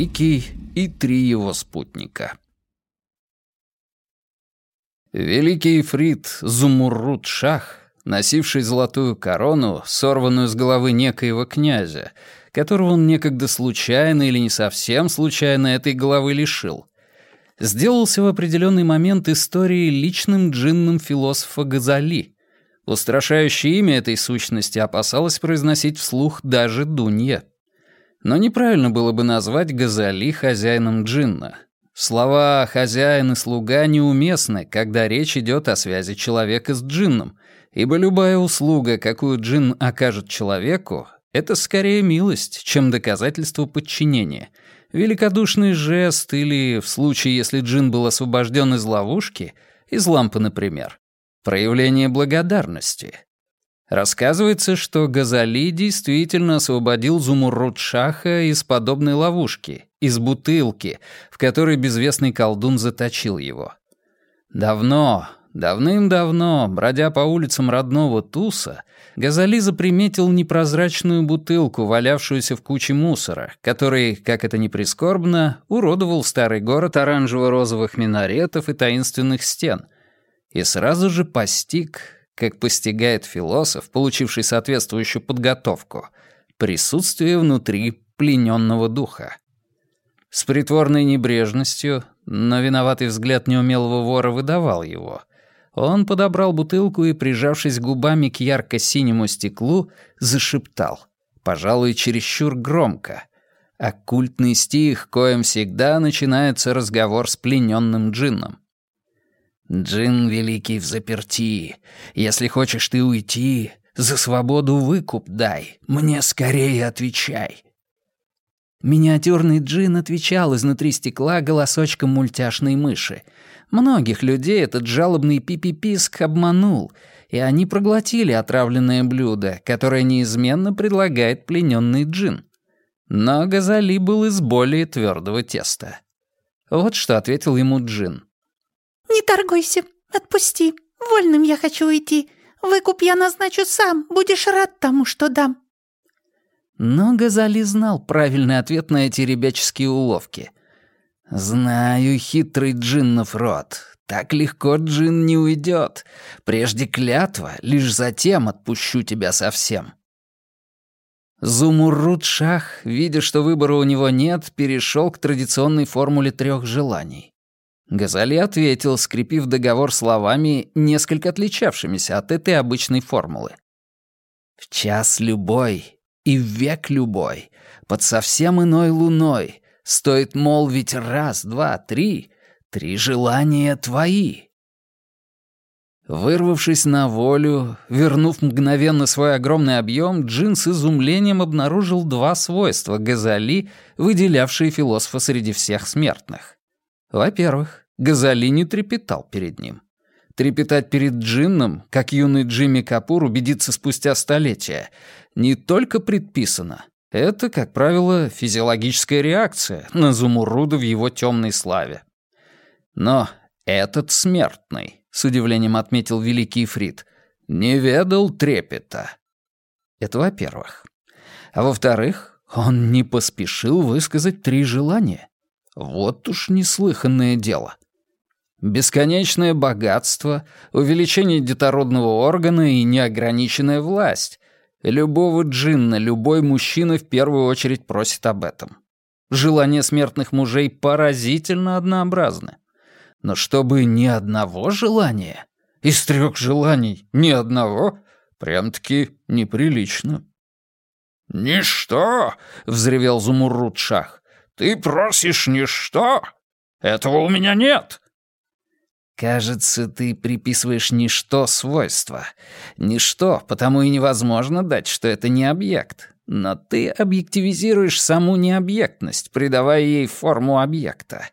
Великий и три его спутника. Великий Ифрит Зумуррут Шах, носивший золотую корону, сорванную с головы некоего князя, которого он некогда случайно или не совсем случайно этой головы лишил, сделался в определенный момент истории личным джинном философа Газали. Устрашающее имя этой сущности опасалась произносить вслух даже Дунья. Но неправильно было бы назвать Газали хозяином джинна. Слова «хозяин» и «слуга» неуместны, когда речь идет о связи человека с джинном, ибо любая услуга, какую джин окажет человеку, это скорее милость, чем доказательство подчинения, великодушный жест или, в случае, если джин был освобожден из ловушки, из лампы, например, проявление благодарности. Рассказывается, что Газали действительно освободил Зумуррут-Шаха из подобной ловушки, из бутылки, в которой безвестный колдун заточил его. Давно, давным-давно, бродя по улицам родного Туса, Газали заприметил непрозрачную бутылку, валявшуюся в куче мусора, который, как это ни прискорбно, уродовал старый город оранжево-розовых минаретов и таинственных стен, и сразу же постиг, как постигает философ, получивший соответствующую подготовку, присутствие внутри плененного духа. С притворной небрежностью, но виноватый взгляд неумелого вора выдавал его. Он подобрал бутылку и, прижавшись губами к ярко-синему стеклу, зашептал, пожалуй, чересчур громко. Оккультный стих, коем всегда начинается разговор с плененным джинном. «Джин великий в заперти. Если хочешь ты уйти, за свободу выкуп дай. Мне скорее отвечай». Миниатюрный джин отвечал изнутри стекла голосочком мультяшной мыши. Многих людей этот жалобный пипиписк обманул, и они проглотили отравленное блюдо, которое неизменно предлагает плененный джин. Но Газали был из более твердого теста. Вот что ответил ему джин. «Не торгуйся, отпусти. Вольным я хочу уйти. Выкуп я назначу сам, будешь рад тому, что дам». Но Газали знал правильный ответ на эти ребяческие уловки. «Знаю хитрый джиннов рот. Так легко джин не уйдет. Прежде клятва, лишь затем отпущу тебя совсем». Зумуррут Шах, видя, что выбора у него нет, перешел к традиционной формуле трех желаний. Газали ответил, скрепив договор словами, несколько отличавшимися от этой обычной формулы. «В час любой и в век любой, под совсем иной луной, стоит молвить раз, два, три, три желания твои». Вырвавшись на волю, вернув мгновенно свой огромный объем, Джин с изумлением обнаружил два свойства Газали, выделявшие философа среди всех смертных. Во-первых, Газали не трепетал перед ним. Трепетать перед джинном, как юный Джимми Капур убедится спустя столетия, не только предписано. Это, как правило, физиологическая реакция на Зумуруда в его темной славе. Но этот смертный, с удивлением отметил великий Фрид, не ведал трепета. Это во-первых. А во-вторых, он не поспешил высказать три желания. Вот уж неслыханное дело. Бесконечное богатство, увеличение детородного органа и неограниченная власть. Любого джинна любой мужчина в первую очередь просит об этом. Желания смертных мужей поразительно однообразны. Но чтобы ни одного желания, из трех желаний ни одного, прям-таки неприлично. «Ничто!» — взревел Зумуррут Шах. «Ты просишь ничто? Этого у меня нет!» Кажется, ты приписываешь ничто свойства. Ничто, потому и невозможно дать, что это не объект. Но ты объективизируешь саму необъектность, придавая ей форму объекта.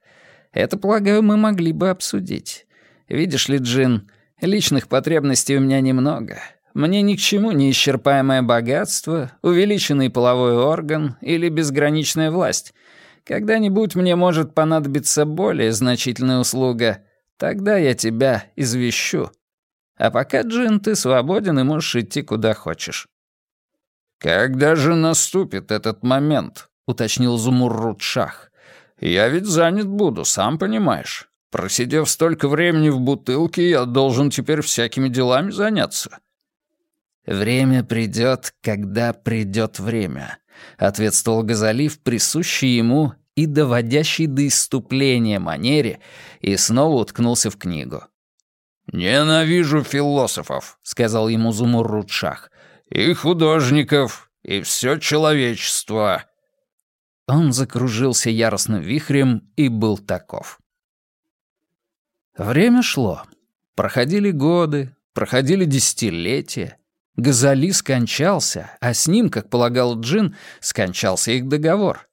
Это, полагаю, мы могли бы обсудить. Видишь ли, Джин, личных потребностей у меня немного. Мне ни к чему не исчерпаемое богатство, увеличенный половой орган или безграничная власть. Когда-нибудь мне может понадобиться более значительная услуга — Тогда я тебя извещу. А пока, Джин, ты свободен и можешь идти куда хочешь». «Когда же наступит этот момент?» — уточнил Зумуррут-Шах. «Я ведь занят буду, сам понимаешь. Просидев столько времени в бутылке, я должен теперь всякими делами заняться». «Время придет, когда придет время», — ответствовал Газали в присущей ему и доводящей до иступления манере, и снова уткнулся в книгу. «Ненавижу философов», — сказал ему Зумуррудшах, — «и художников, и все человечество». Он закружился яростным вихрем и был таков. Время шло. Проходили годы, проходили десятилетия. Газали скончался, а с ним, как полагал Джин, скончался их договор.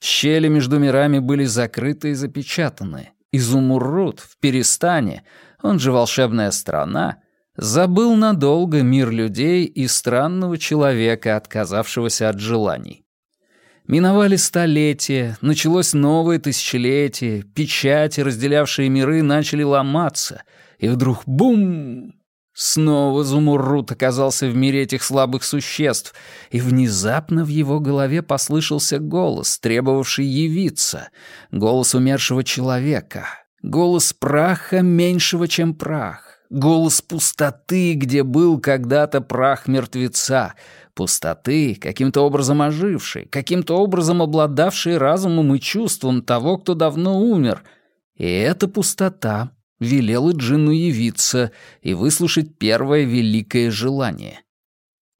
Щели между мирами были закрыты и запечатаны. Изумруд в Перестане, он же волшебная страна, забыл надолго мир людей и странного человека, отказавшегося от желаний. Миновали столетия, началось новое тысячелетие, печати, разделявшие миры, начали ломаться, и вдруг бум! Снова Зумуррут оказался в мире этих слабых существ, и внезапно в его голове послышался голос, требовавший явиться, голос умершего человека, голос праха меньшего, чем прах, голос пустоты, где был когда-то прах мертвеца, пустоты, каким-то образом ожившей, каким-то образом обладавшей разумом и чувством того, кто давно умер. И эта пустота велела Джинну явиться и выслушать первое великое желание.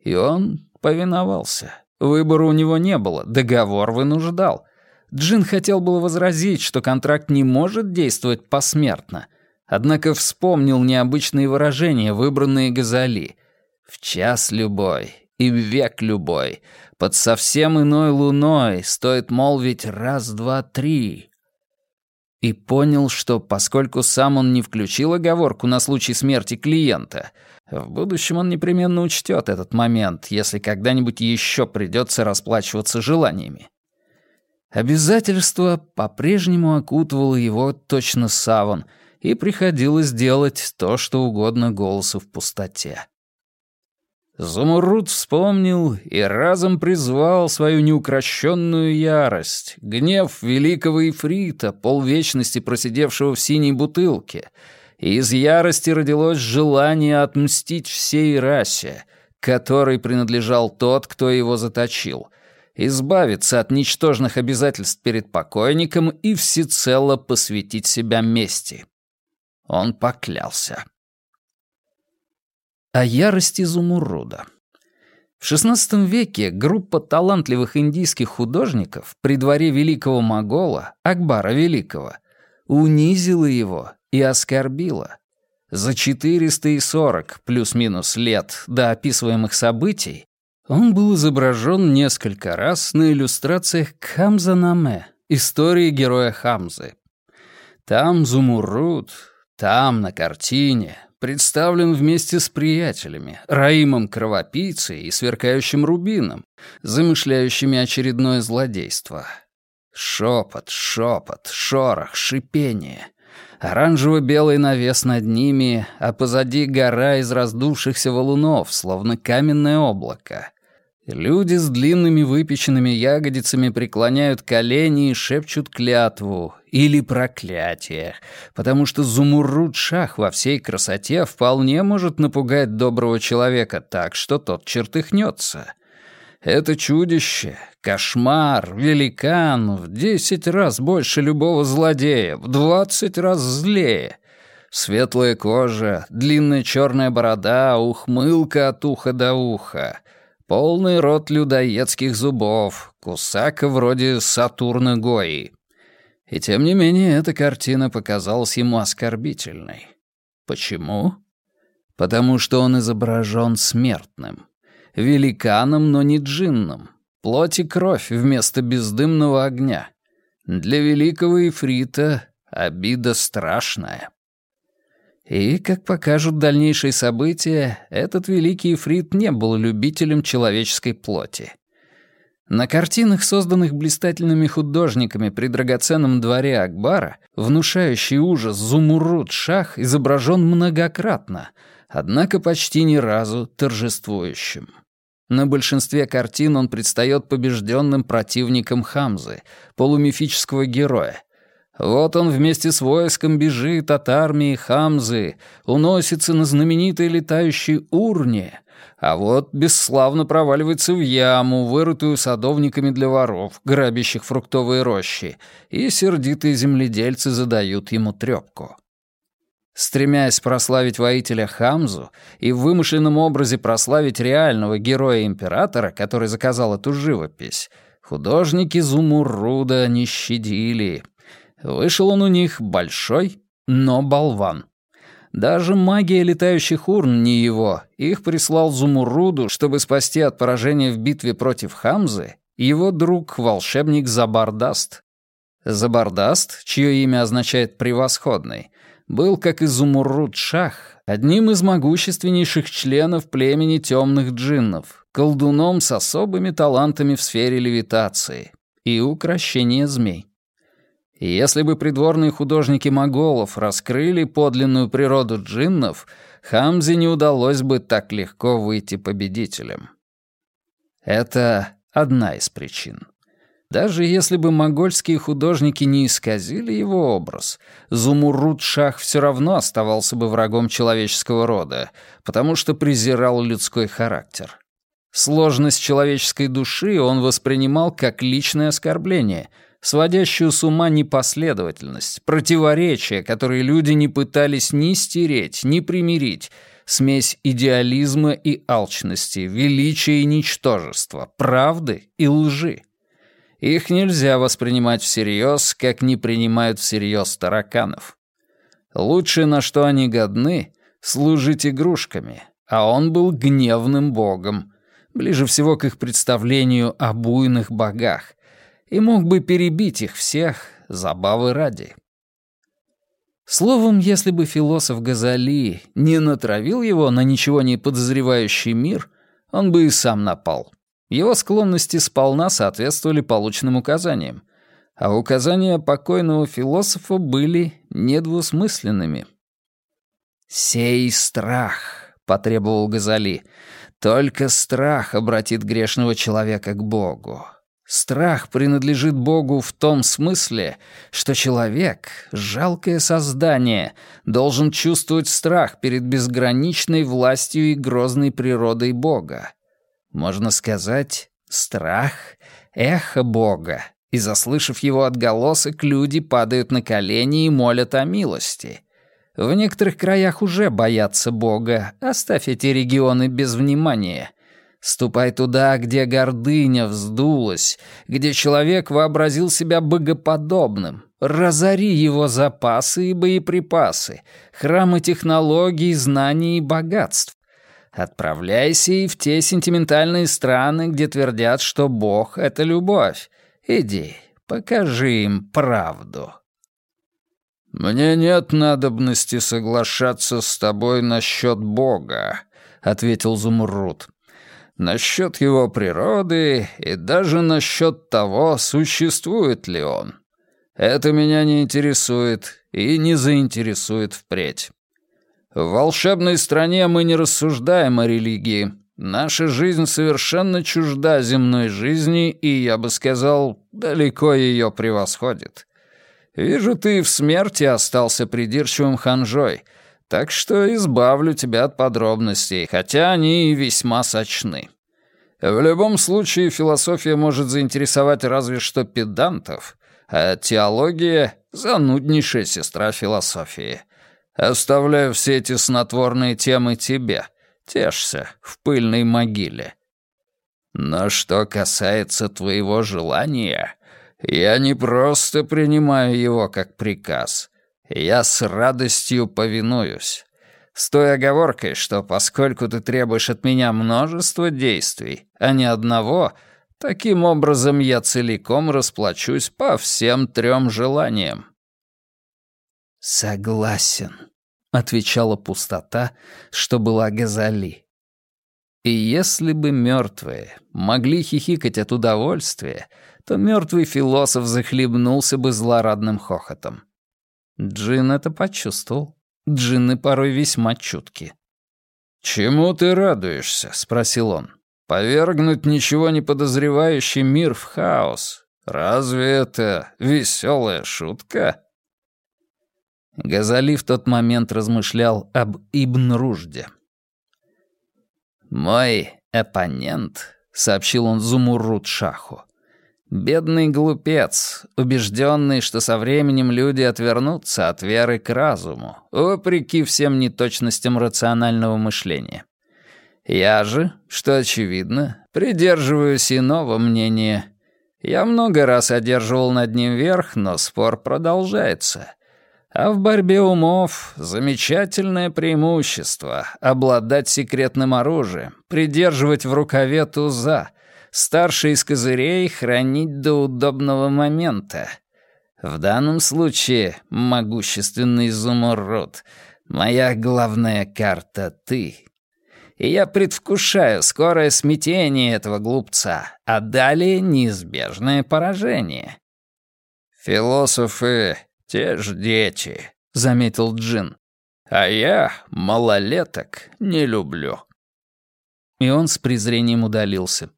И он повиновался. Выбора у него не было, договор вынуждал. Джин хотел было возразить, что контракт не может действовать посмертно, однако вспомнил необычные выражения, выбранные Газали. «В час любой и век любой, под совсем иной луной стоит молвить раз, два, три» и понял, что поскольку сам он не включил оговорку на случай смерти клиента, в будущем он непременно учтет этот момент, если когда-нибудь еще придется расплачиваться желаниями. Обязательство по-прежнему окутывало его точно саван, и приходилось делать то, что угодно голосу в пустоте. Зумруд вспомнил и разом призвал свою неукрощенную ярость, гнев великого Ифрита, полвечности просидевшего в синей бутылке, и из ярости родилось желание отмстить всей расе, которой принадлежал тот, кто его заточил, избавиться от ничтожных обязательств перед покойником и всецело посвятить себя мести. Он поклялся о ярости изумруда. В XVI веке группа талантливых индийских художников при дворе великого могола, Акбара Великого, унизила его и оскорбила. За 440 плюс-минус лет до описываемых событий он был изображен несколько раз на иллюстрациях Хамзанаме, истории героя Хамзы. Там Зумурруд, там, на картине, представлен вместе с приятелями, Раимом Кровопийцей и Сверкающим Рубином, замышляющими очередное злодейство. Шепот, шепот, шорох, шипение. Оранжево-белый навес над ними, а позади гора из раздувшихся валунов, словно каменное облако. Люди с длинными выпеченными ягодицами преклоняют колени и шепчут клятву или проклятие, потому что Зумурруд-Шах во всей красоте вполне может напугать доброго человека так, что тот чертыхнется. Это чудище, кошмар, великан в десять раз больше любого злодея, в двадцать раз злее. Светлая кожа, длинная черная борода, ухмылка от уха до уха — Полный рот людоедских зубов, кусака вроде Сатурна Гои. И тем не менее эта картина показалась ему оскорбительной. Почему? Потому что он изображен смертным. Великаном, но не джинном. Плоть и кровь вместо бездымного огня. Для великого Ифрита обида страшная. И, как покажут дальнейшие события, этот великий Фрид не был любителем человеческой плоти. На картинах, созданных блистательными художниками при драгоценном дворе Акбара, внушающий ужас Зумурут-Шах изображен многократно, однако почти ни разу торжествующим. На большинстве картин он предстает побежденным противником Хамзы, полумифического героя. Вот он вместе с войском бежит от армии Хамзы, уносится на знаменитой летающей урне, а вот бесславно проваливается в яму, вырытую садовниками для воров, грабящих фруктовые рощи, и сердитые земледельцы задают ему трёпку. Стремясь прославить воителя Хамзу и в вымышленном образе прославить реального героя-императора, который заказал эту живопись, художники Зумурруда не щадили. Вышел он у них большой, но болван. Даже магия летающих урн не его. Их прислал Зумурруду, чтобы спасти от поражения в битве против Хамзы, его друг, волшебник Забардаст. Забардаст, чье имя означает «превосходный», был, как и Зумурруд-Шах, одним из могущественнейших членов племени темных джиннов, колдуном с особыми талантами в сфере левитации и укрощения змей. Если бы придворные художники моголов раскрыли подлинную природу джиннов, Хамзе не удалось бы так легко выйти победителем. Это одна из причин. Даже если бы могольские художники не исказили его образ, Зумуррут-Шах все равно оставался бы врагом человеческого рода, потому что презирал людской характер. Сложность человеческой души он воспринимал как личное оскорбление — сводящую с ума непоследовательность, противоречия, которые люди не пытались ни стереть, ни примирить, смесь идеализма и алчности, величия и ничтожества, правды и лжи. Их нельзя воспринимать всерьез, как не принимают всерьез тараканов. Лучшее, на что они годны, — служить игрушками, а он был гневным богом, ближе всего к их представлению о буйных богах, и мог бы перебить их всех забавы ради. Словом, если бы философ Газали не натравил его на ничего не подозревающий мир, он бы и сам напал. Его склонности сполна соответствовали полученным указаниям, а указания покойного философа были недвусмысленными. «Сей страх», — потребовал Газали, — «только страх обратит грешного человека к Богу. Страх принадлежит Богу в том смысле, что человек, жалкое создание, должен чувствовать страх перед безграничной властью и грозной природой Бога. Можно сказать, страх — эхо Бога, и, заслышав его отголосок, люди падают на колени и молят о милости. В некоторых краях уже боятся Бога, оставь эти регионы без внимания — Ступай туда, где гордыня вздулась, где человек вообразил себя богоподобным. Разори его запасы и боеприпасы, храмы технологий, знаний и богатств. Отправляйся и в те сентиментальные страны, где твердят, что Бог — это любовь. Иди, покажи им правду. «Мне нет надобности соглашаться с тобой насчет Бога», — ответил Зумруд насчет его природы и даже насчет того, существует ли он. Это меня не интересует и не заинтересует впредь. В волшебной стране мы не рассуждаем о религии. Наша жизнь совершенно чужда земной жизни, и, я бы сказал, далеко ее превосходит. Вижу, ты в смерти остался придирчивым ханжой — так что избавлю тебя от подробностей, хотя они и весьма сочны. В любом случае, философия может заинтересовать разве что педантов, а теология — зануднейшая сестра философии. Оставляю все эти снотворные темы тебе. Тешься в пыльной могиле. Но что касается твоего желания, я не просто принимаю его как приказ — я с радостью повинуюсь. С той оговоркой, что поскольку ты требуешь от меня множество действий, а не одного, таким образом я целиком расплачусь по всем трем желаниям. «Согласен», — отвечала пустота, что была Газали. И если бы мертвые могли хихикать от удовольствия, то мертвый философ захлебнулся бы злорадным хохотом. Джин это почувствовал. Джинны порой весьма чутки. «Чему ты радуешься?» — спросил он. Повергнуть ничего не подозревающий мир в хаос. Разве это веселая шутка? Газали в тот момент размышлял об Ибн Ружде. «Мой оппонент», — сообщил он Зумуррут Шаху, — «бедный глупец, убежденный, что со временем люди отвернутся от веры к разуму, вопреки всем неточностям рационального мышления. Я же, что очевидно, придерживаюсь иного мнения. Я много раз одерживал над ним верх, но спор продолжается. А в борьбе умов замечательное преимущество — обладать секретным оружием, придерживать в рукаве туза, старший из козырей хранить до удобного момента. В данном случае могущественный изумруд — моя главная карта — ты и я предвкушаю скорое смятение этого глупца, а далее неизбежное поражение». «Философы — те же дети», — заметил Джин. «А я малолеток не люблю». И он с презрением удалился.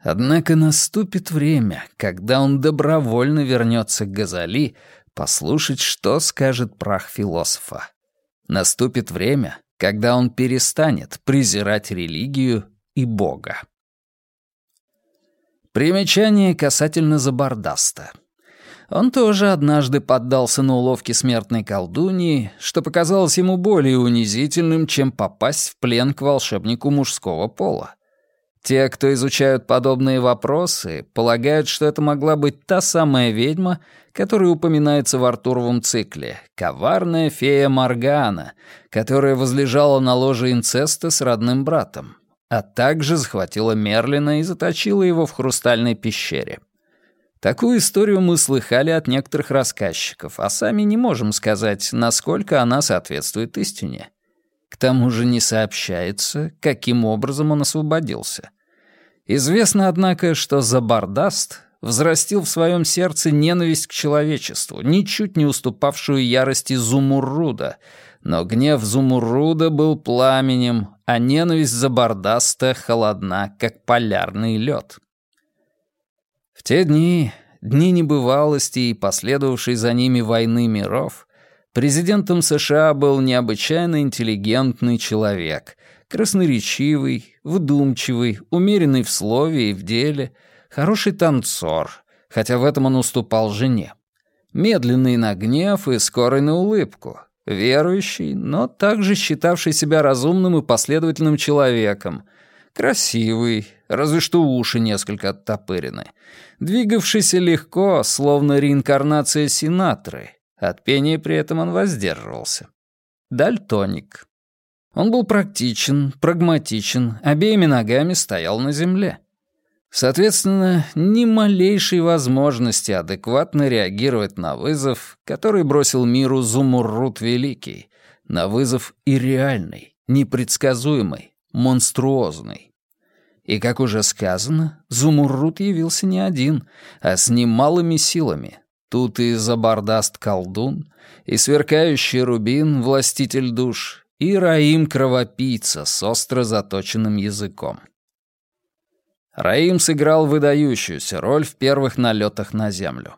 Однако наступит время, когда он добровольно вернется к Газали послушать, что скажет прах философа. Наступит время, когда он перестанет презирать религию и Бога. Примечание касательно Забардаста. Он тоже однажды поддался на уловки смертной колдуньи, что показалось ему более унизительным, чем попасть в плен к волшебнику мужского пола. Те, кто изучают подобные вопросы, полагают, что это могла быть та самая ведьма, которая упоминается в Артуровом цикле, коварная фея Моргана, которая возлежала на ложе инцеста с родным братом, а также захватила Мерлина и заточила его в хрустальной пещере. Такую историю мы слыхали от некоторых рассказчиков, а сами не можем сказать, насколько она соответствует истине. Тому же не сообщается, каким образом он освободился. Известно, однако, что Забардаст взрастил в своем сердце ненависть к человечеству, ничуть не уступавшую ярости Зумурруда, но гнев Зумурруда был пламенем, а ненависть Забардаста холодна, как полярный лед. В те дни, дни небывалости и последовавшей за ними войны миров, Президентом США был необычайно интеллигентный человек, красноречивый, вдумчивый, умеренный в слове и в деле, хороший танцор, хотя в этом он уступал жене. Медленный на гнев и скорый на улыбку, верующий, но также считавший себя разумным и последовательным человеком, красивый, разве что уши несколько оттопырены, двигавшийся легко, словно реинкарнация Синатры — от пения при этом он воздерживался. Дальтоник. Он был практичен, прагматичен, обеими ногами стоял на земле. Соответственно, ни малейшей возможности адекватно реагировать на вызов, который бросил миру Зумуррут Великий, на вызов и реальный, непредсказуемый, монструозный. И, как уже сказано, Зумуррут явился не один, а с немалыми силами, Тут и забардаст колдун, и сверкающий рубин, властитель душ, и Раим кровопийца с остро заточенным языком. Раим сыграл выдающуюся роль в первых налетах на землю.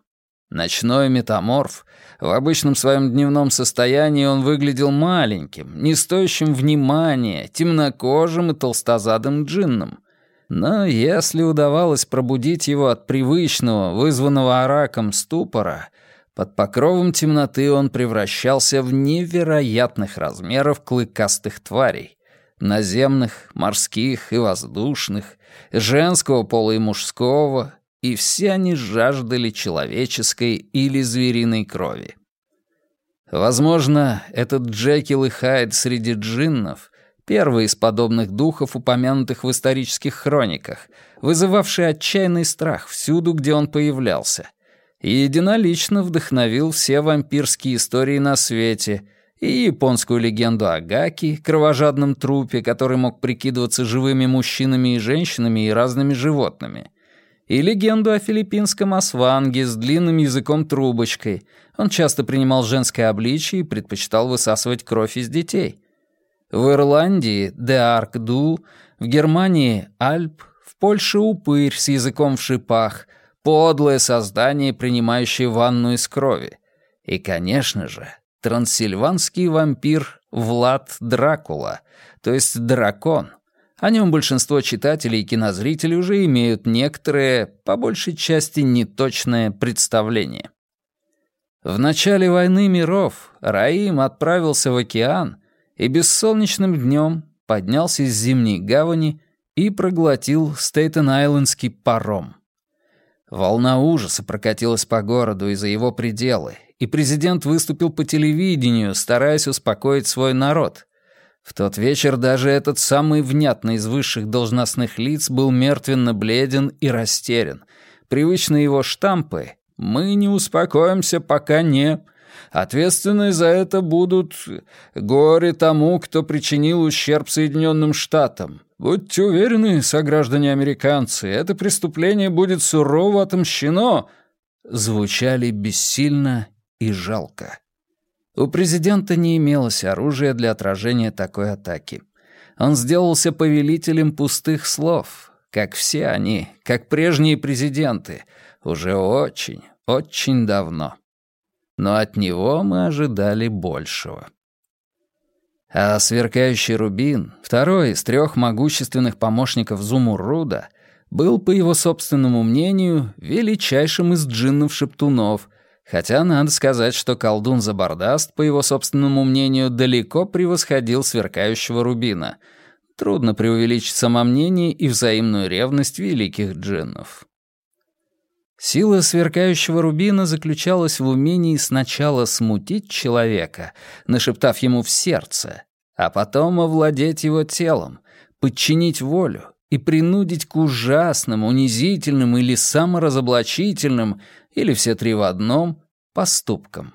Ночной метаморф, в обычном своем дневном состоянии он выглядел маленьким, не стоящим внимания, темнокожим и толстозадым джинном — но если удавалось пробудить его от привычного, вызванного араком ступора, под покровом темноты он превращался в невероятных размеров клыкастых тварей, наземных, морских и воздушных, женского пола и мужского, и все они жаждали человеческой или звериной крови. Возможно, этот Джекил и Хайд среди джиннов первый из подобных духов, упомянутых в исторических хрониках, вызывавший отчаянный страх всюду, где он появлялся, и единолично вдохновил все вампирские истории на свете и японскую легенду о Гаки, кровожадном трупе, который мог прикидываться живыми мужчинами и женщинами и разными животными, и легенду о филиппинском асванге с длинным языком-трубочкой. Он часто принимал женское обличие и предпочитал высасывать кровь из детей — В Ирландии — де Арк-Ду, в Германии — Альп, в Польше — упырь с языком в шипах, подлое создание, принимающее ванну из крови. И, конечно же, трансильванский вампир Влад Дракула, то есть дракон. О нем большинство читателей и кинозрителей уже имеют некоторое, по большей части, неточное представление. В начале войны миров Раим отправился в океан и бессолнечным днем поднялся из зимней гавани и проглотил Стейтен-Айлендский паром. Волна ужаса прокатилась по городу и за его пределы, и президент выступил по телевидению, стараясь успокоить свой народ. В тот вечер даже этот самый внятный из высших должностных лиц был мертвенно бледен и растерян. Привычные его штампы «Мы не успокоимся, пока не...» Ответственны за это будут горе тому, кто причинил ущерб Соединенным Штатам. Будьте уверены, сограждане американцы, это преступление будет сурово отомщено. Звучали бессильно и жалко. У президента не имелось оружия для отражения такой атаки. Он сделался повелителем пустых слов, как все они, как прежние президенты, уже очень, очень давно. Но от него мы ожидали большего. А сверкающий рубин, второй из трех могущественных помощников Зумурруда, был, по его собственному мнению, величайшим из джиннов-шептунов — Хотя надо сказать, что колдун Забардаст, по его собственному мнению, далеко превосходил сверкающего рубина. Трудно преувеличить самомнение и взаимную ревность великих джиннов. Сила сверкающего рубина заключалась в умении сначала смутить человека, нашептав ему в сердце, а потом овладеть его телом, подчинить волю и принудить к ужасным, унизительным или саморазоблачительным, или все три в одном, поступкам.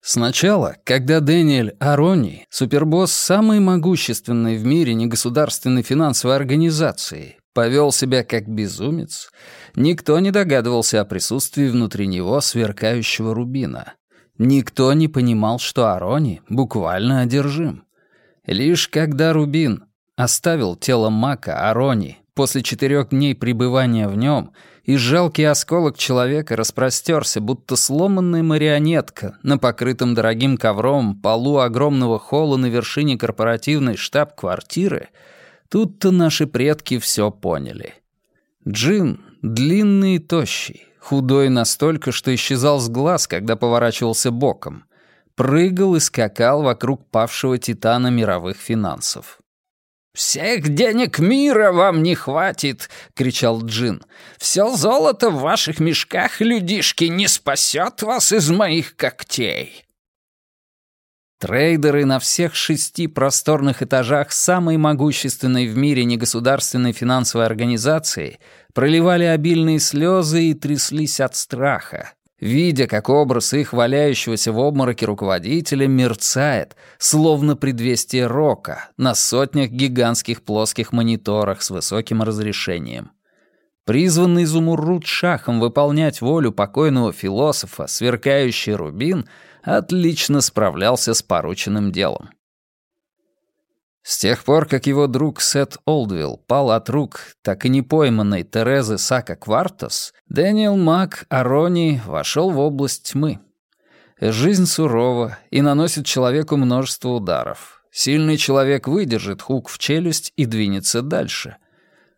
Сначала, когда Дэниэль Арони, супербосс самой могущественной в мире негосударственной финансовой организации, повел себя как безумец, никто не догадывался о присутствии внутри него сверкающего рубина. Никто не понимал, что Арони буквально одержим. Лишь когда Рубин оставил тело Мака Арони после четырех дней пребывания в нем, и жалкий осколок человека распростерся, будто сломанная марионетка на покрытом дорогим ковром полу огромного холла на вершине корпоративной штаб-квартиры, тут-то наши предки все поняли. Джин, длинный и тощий, худой настолько, что исчезал с глаз, когда поворачивался боком, прыгал и скакал вокруг павшего титана мировых финансов. «Всех денег мира вам не хватит!» — кричал Джин. «Все золото в ваших мешках, людишки, не спасет вас из моих когтей!» Трейдеры на всех шести просторных этажах самой могущественной в мире негосударственной финансовой организации проливали обильные слезы и тряслись от страха, видя, как образ их валяющегося в обмороке руководителя мерцает, словно предвестие рока, на сотнях гигантских плоских мониторах с высоким разрешением. Призванный Зумуррут Шахом выполнять волю покойного философа, сверкающий рубин, отлично справлялся с порученным делом. С тех пор, как его друг Сет Олдвилл пал от рук так и не пойманной Терезы Сака Квартос, Дэниел Мак Арони вошел в область тьмы. Жизнь сурова и наносит человеку множество ударов. Сильный человек выдержит хук в челюсть и двинется дальше —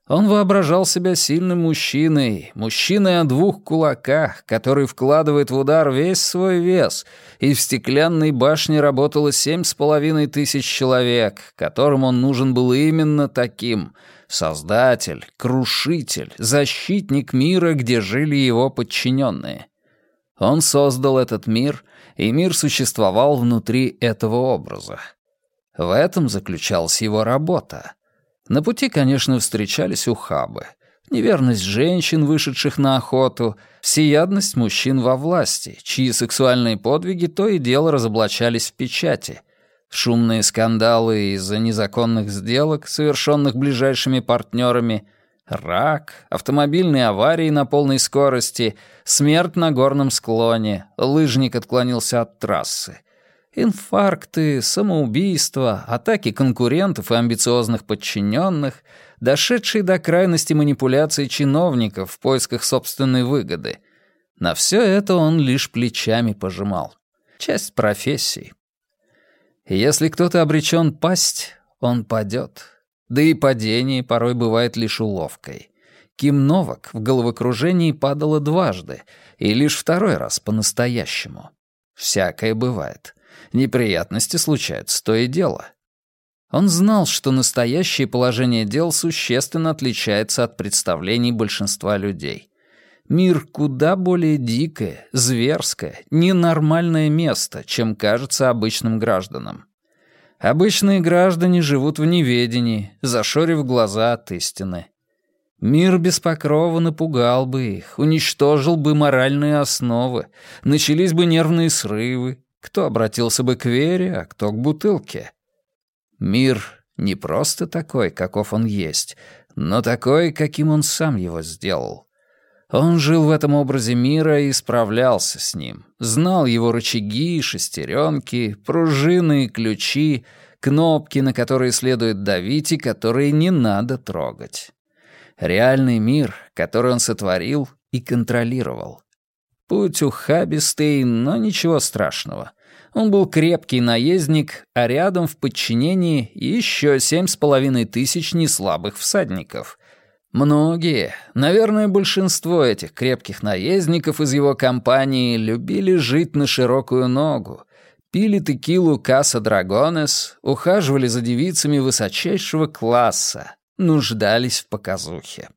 он воображал себя сильным мужчиной, мужчиной о двух кулаках, который вкладывает в удар весь свой вес, и в стеклянной башне работало семь с половиной тысяч человек, которым он нужен был именно таким — создатель, крушитель, защитник мира, где жили его подчиненные. Он создал этот мир, и мир существовал внутри этого образа. В этом заключалась его работа — на пути, конечно, встречались ухабы. Неверность женщин, вышедших на охоту, всеядность мужчин во власти, чьи сексуальные подвиги то и дело разоблачались в печати. Шумные скандалы из-за незаконных сделок, совершенных ближайшими партнерами, рак, автомобильные аварии на полной скорости, смерть на горном склоне, лыжник отклонился от трассы — Инфаркты, самоубийства, атаки конкурентов и амбициозных подчиненных, дошедшие до крайности манипуляции чиновников в поисках собственной выгоды. На все это он лишь плечами пожимал. Часть профессии. Если кто-то обречен пасть, он падет. Да и падение порой бывает лишь уловкой. Ким Новак в головокружении падала дважды, и лишь второй раз по-настоящему. Всякое бывает. Неприятности случаются, то и дело. Он знал, что настоящее положение дел существенно отличается от представлений большинства людей. Мир куда более дикое, зверское, ненормальное место, чем кажется обычным гражданам. Обычные граждане живут в неведении, зашорив глаза от истины. Мир без покрова напугал бы их, уничтожил бы моральные основы, начались бы нервные срывы, кто обратился бы к вере, а кто к бутылке. Мир не просто такой, каков он есть, но такой, каким он сам его сделал. Он жил в этом образе мира и справлялся с ним. Знал его рычаги, шестеренки, пружины и ключи, кнопки, на которые следует давить и которые не надо трогать. Реальный мир, который он сотворил и контролировал. Путь ухабистый, но ничего страшного. Он был крепкий наездник, а рядом в подчинении еще семь с половиной тысяч неслабых всадников. Многие, наверное, большинство этих крепких наездников из его компании любили жить на широкую ногу, пили текилу Каса Драгонес, ухаживали за девицами высочайшего класса, нуждались в показухе.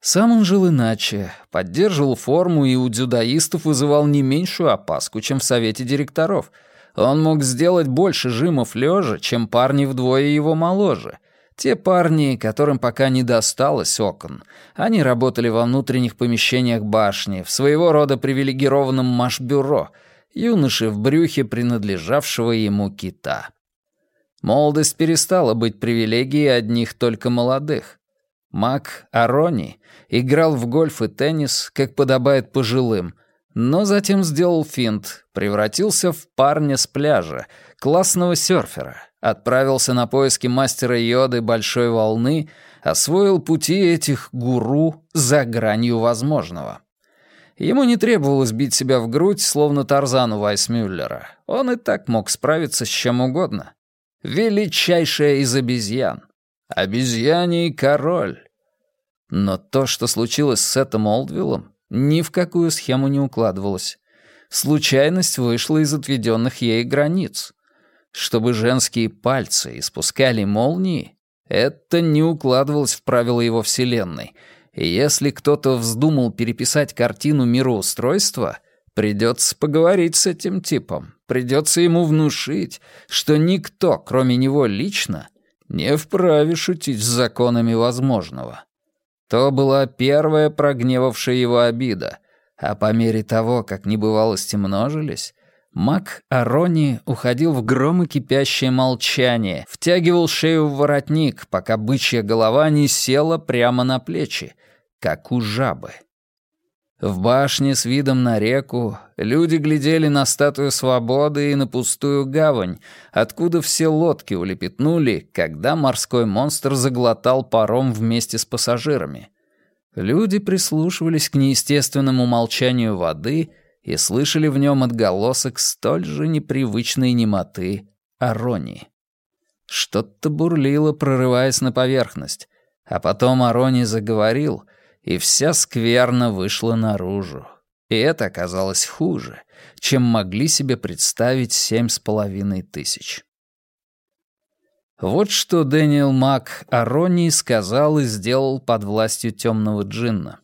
Сам он жил иначе, поддерживал форму и у дзюдоистов вызывал не меньшую опаску, чем в совете директоров. Он мог сделать больше жимов лежа, чем парни вдвое его моложе. Те парни, которым пока не досталось окон. Они работали во внутренних помещениях башни, в своего рода привилегированном машбюро, юноши в брюхе принадлежавшего ему кита. Молодость перестала быть привилегией одних только молодых. Мак Арони играл в гольф и теннис, как подобает пожилым, но затем сделал финт, превратился в парня с пляжа, классного серфера, отправился на поиски мастера йоды большой волны, освоил пути этих гуру за гранью возможного. Ему не требовалось бить себя в грудь, словно Тарзану Вайсмюллера. Он и так мог справиться с чем угодно. Величайшая из обезьян. Обезьяний король. Но то, что случилось с Сетом Олдвиллом, ни в какую схему не укладывалось. Случайность вышла из отведенных ей границ. Чтобы женские пальцы испускали молнии, это не укладывалось в правила его вселенной. И если кто-то вздумал переписать картину мироустройства, придется поговорить с этим типом. Придется ему внушить, что никто, кроме него лично, не вправе шутить с законами возможного. То была первая прогневавшая его обида, а по мере того, как небывалости множились, Мак Арони уходил в гром и кипящее молчание, втягивал шею в воротник, пока бычья голова не села прямо на плечи, как у жабы. В башне с видом на реку люди глядели на статую свободы и на пустую гавань, откуда все лодки улепетнули, когда морской монстр заглотал паром вместе с пассажирами. Люди прислушивались к неестественному молчанию воды и слышали в нем отголосок столь же непривычной немоты Арони. Что-то бурлило, прорываясь на поверхность, а потом Арони заговорил — и вся скверна вышла наружу. И это оказалось хуже, чем могли себе представить семь с половиной тысяч. Вот что Дэниел Мак Арони сказал и сделал под властью темного джинна.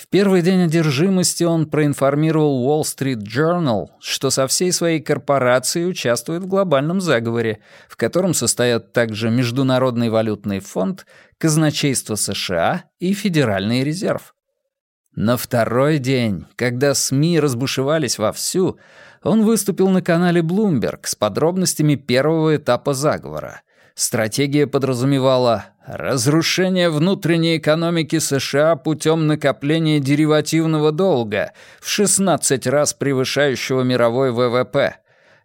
В первый день одержимости он проинформировал Wall Street Journal, что со всей своей корпорацией участвует в глобальном заговоре, в котором состоят также Международный валютный фонд, казначейство США и Федеральный резерв. На второй день, когда СМИ разбушевались вовсю, он выступил на канале Bloomberg с подробностями первого этапа заговора — Стратегия подразумевала разрушение внутренней экономики США путем накопления деривативного долга в 16 раз превышающего мировой ВВП.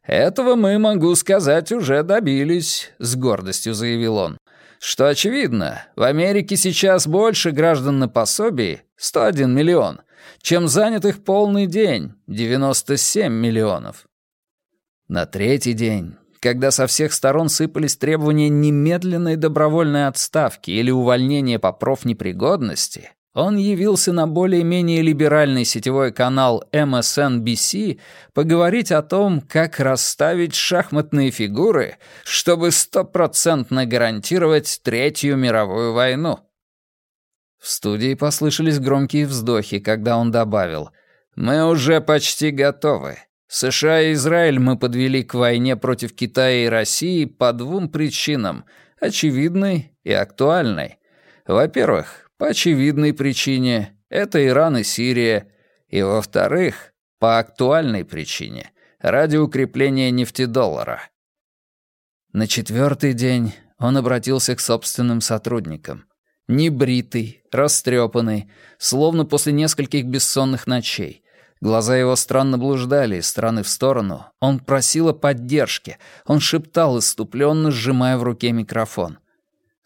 Этого мы, могу сказать, уже добились», — с гордостью заявил он. «Что очевидно, в Америке сейчас больше граждан на пособии, 101 миллион, чем занятых полный день, 97 миллионов». На третий день, когда со всех сторон сыпались требования немедленной добровольной отставки или увольнения по профнепригодности, он явился на более-менее либеральный сетевой канал MSNBC поговорить о том, как расставить шахматные фигуры, чтобы стопроцентно гарантировать Третью мировую войну. В студии послышались громкие вздохи, когда он добавил «Мы уже почти готовы. США и Израиль мы подвели к войне против Китая и России по двум причинам, очевидной и актуальной. Во-первых, по очевидной причине — это Иран и Сирия. И, во-вторых, по актуальной причине — ради укрепления нефтедоллара. На четвертый день он обратился к собственным сотрудникам. Небритый, растрепанный, словно после нескольких бессонных ночей. Глаза его странно блуждали из стороны в сторону. Он просил о поддержке. Он шептал иступленно, сжимая в руке микрофон.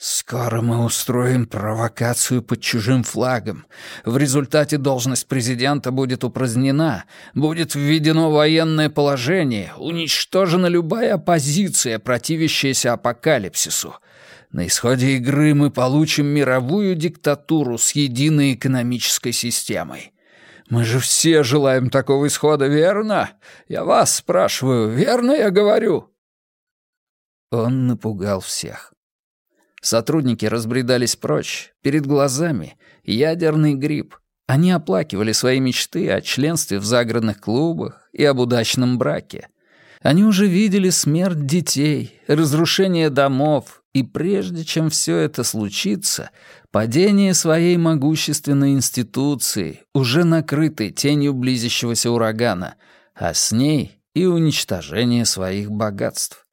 «Скоро мы устроим провокацию под чужим флагом. В результате должность президента будет упразднена, будет введено военное положение, уничтожена любая оппозиция, противящаяся апокалипсису. На исходе игры мы получим мировую диктатуру с единой экономической системой. Мы же все желаем такого исхода, верно? Я вас спрашиваю, верно я говорю?» Он напугал всех. Сотрудники разбредались прочь. Перед глазами ядерный гриб. Они оплакивали свои мечты о членстве в загородных клубах и об удачном браке. Они уже видели смерть детей, разрушение домов, и прежде чем все это случится, падение своей могущественной институции, уже накрытой тенью близящегося урагана, а с ней и уничтожение своих богатств.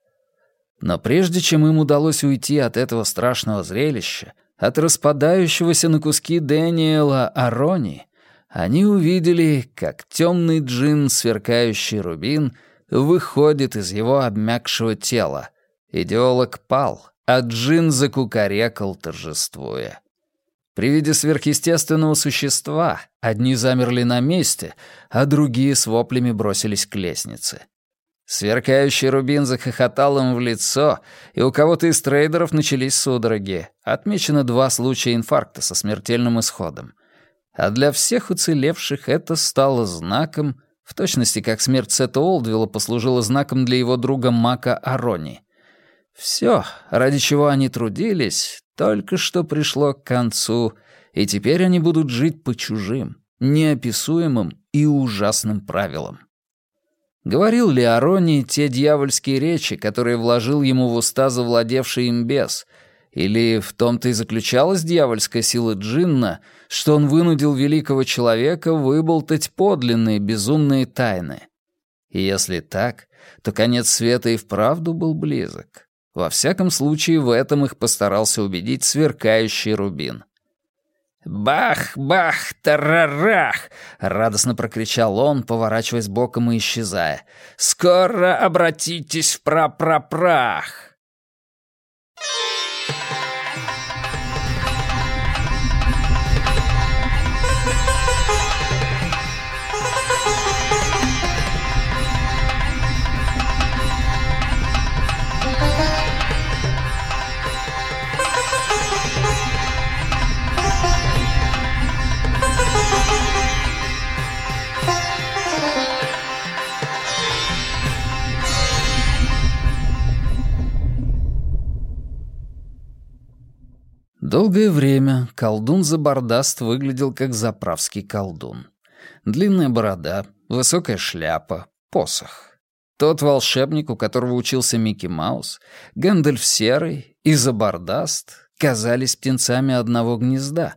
Но прежде чем им удалось уйти от этого страшного зрелища, от распадающегося на куски Дэниела Арони, они увидели, как темный джин, сверкающий рубин, выходит из его обмякшего тела. Идеолог пал, а джин закукарекал, торжествуя. При виде сверхъестественного существа одни замерли на месте, а другие с воплями бросились к лестнице. Сверкающий рубин захохотал им в лицо, и у кого-то из трейдеров начались судороги. Отмечено два случая инфаркта со смертельным исходом. А для всех уцелевших это стало знаком, в точности как смерть Сета Олдвилла послужила знаком для его друга Мака Арони. Все, ради чего они трудились, только что пришло к концу, и теперь они будут жить по чужим, неописуемым и ужасным правилам. Говорил ли Арони те дьявольские речи, которые вложил ему в уста завладевший им бес? Или в том-то и заключалась дьявольская сила Джинна, что он вынудил великого человека выболтать подлинные безумные тайны? И если так, то конец света и вправду был близок. Во всяком случае, в этом их постарался убедить сверкающий рубин. «Бах-бах, тарарах!» — радостно прокричал он, поворачиваясь боком и исчезая. «Скоро обратитесь в прапрапрах!» Долгое время колдун Забардаст выглядел как заправский колдун. Длинная борода, высокая шляпа, посох. Тот волшебник, у которого учился Микки Маус, Гэндальф Серый и Забардаст казались птенцами одного гнезда.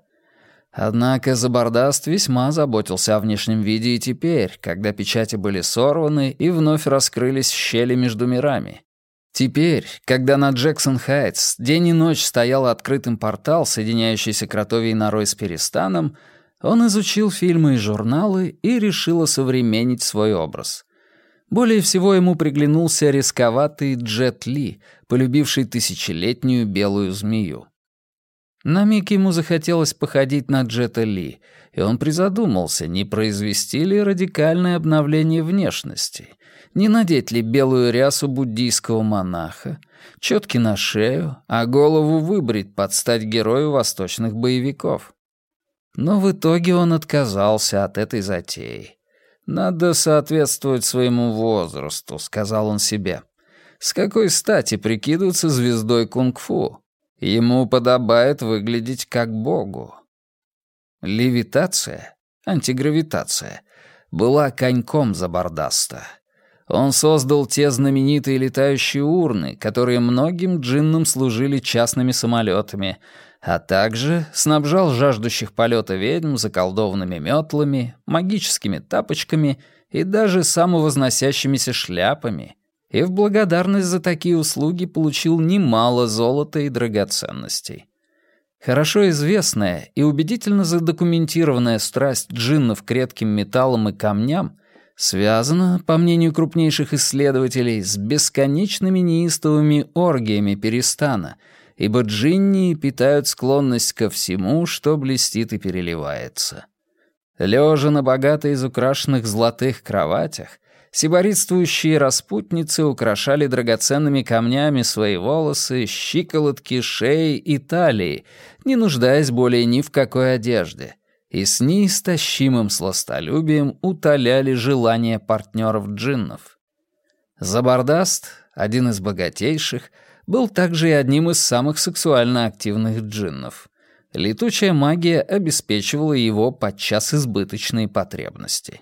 Однако Забардаст весьма заботился о внешнем виде и теперь, когда печати были сорваны и вновь раскрылись щели между мирами. Теперь, когда на Джексон-Хайтс день и ночь стоял открытым портал, соединяющийся кротовьей норой с Перестаном, он изучил фильмы и журналы и решил осовременить свой образ. Более всего ему приглянулся рисковатый Джет Ли, полюбивший тысячелетнюю белую змею. На миг ему захотелось походить на Джета Ли, и он призадумался, не произвести ли радикальное обновление внешности, не надеть ли белую рясу буддийского монаха, четки на шею, а голову выбрить под стать герою восточных боевиков. Но в итоге он отказался от этой затеи. «Надо соответствовать своему возрасту», — сказал он себе. «С какой стати прикидываться звездой кунг-фу? Ему подобает выглядеть как богу». Левитация, антигравитация, была коньком за Бардаста. Он создал те знаменитые летающие урны, которые многим джиннам служили частными самолетами, а также снабжал жаждущих полета ведьм заколдованными метлами, магическими тапочками и даже самовозносящимися шляпами, и в благодарность за такие услуги получил немало золота и драгоценностей. Хорошо известная и убедительно задокументированная страсть джиннов к редким металлам и камням связана, по мнению крупнейших исследователей, с бесконечными неистовыми оргиями перестана — ибо джинни питают склонность ко всему, что блестит и переливается. Лежа на богато изукрашенных золотых кроватях, сиборитствующие распутницы украшали драгоценными камнями свои волосы, щиколотки, шеи и талии, не нуждаясь более ни в какой одежде, и с неистощимым сластолюбием утоляли желания партнеров джиннов. Забардаст, один из богатейших, был также и одним из самых сексуально активных джиннов. Летучая магия обеспечивала его подчас избыточные потребности.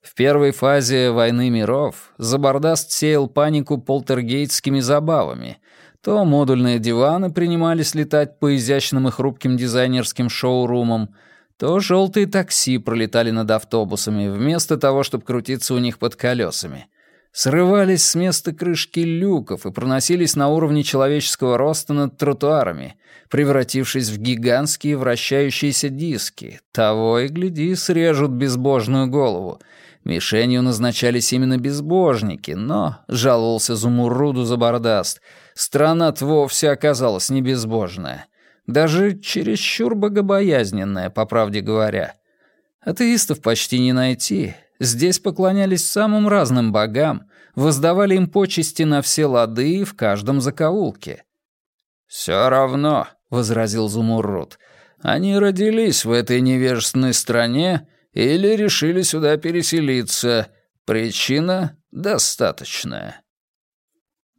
В первой фазе «Войны миров» Забардаст сеял панику полтергейтскими забавами. То модульные диваны принимались летать по изящным и хрупким дизайнерским шоурумам, то желтые такси пролетали над автобусами, вместо того, чтобы крутиться у них под колесами — срывались с места крышки люков и проносились на уровне человеческого роста над тротуарами, превратившись в гигантские вращающиеся диски. Того и гляди, срежут безбожную голову. Мишенью назначались именно безбожники, но, жаловался Зумурруду Забардаст, страна-то вовсе оказалась не безбожная. Даже чересчур богобоязненная, по правде говоря. Атеистов почти не найти, Здесь поклонялись самым разным богам, воздавали им почести на все лады в каждом закоулке. «Все равно», — возразил Зумуррут, — «они родились в этой невежественной стране или решили сюда переселиться. Причина достаточная».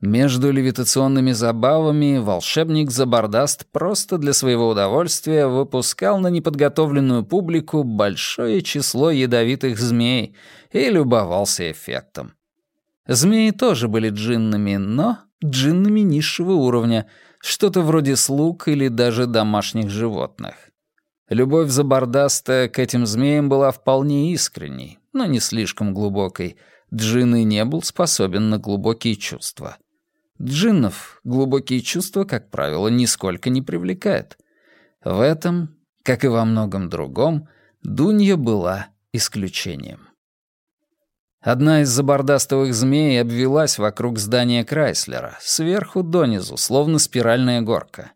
Между левитационными забавами волшебник Забардаст просто для своего удовольствия выпускал на неподготовленную публику большое число ядовитых змей и любовался эффектом. Змеи тоже были джиннами, но джиннами низшего уровня, что-то вроде слуг или даже домашних животных. Любовь Забардаста к этим змеям была вполне искренней, но не слишком глубокой. Джин не был способен на глубокие чувства. Джиннов глубокие чувства, как правило, нисколько не привлекают. В этом, как и во многом другом, Дунья была исключением. Одна из забордастовых змей обвелась вокруг здания Крайслера, сверху донизу, словно спиральная горка.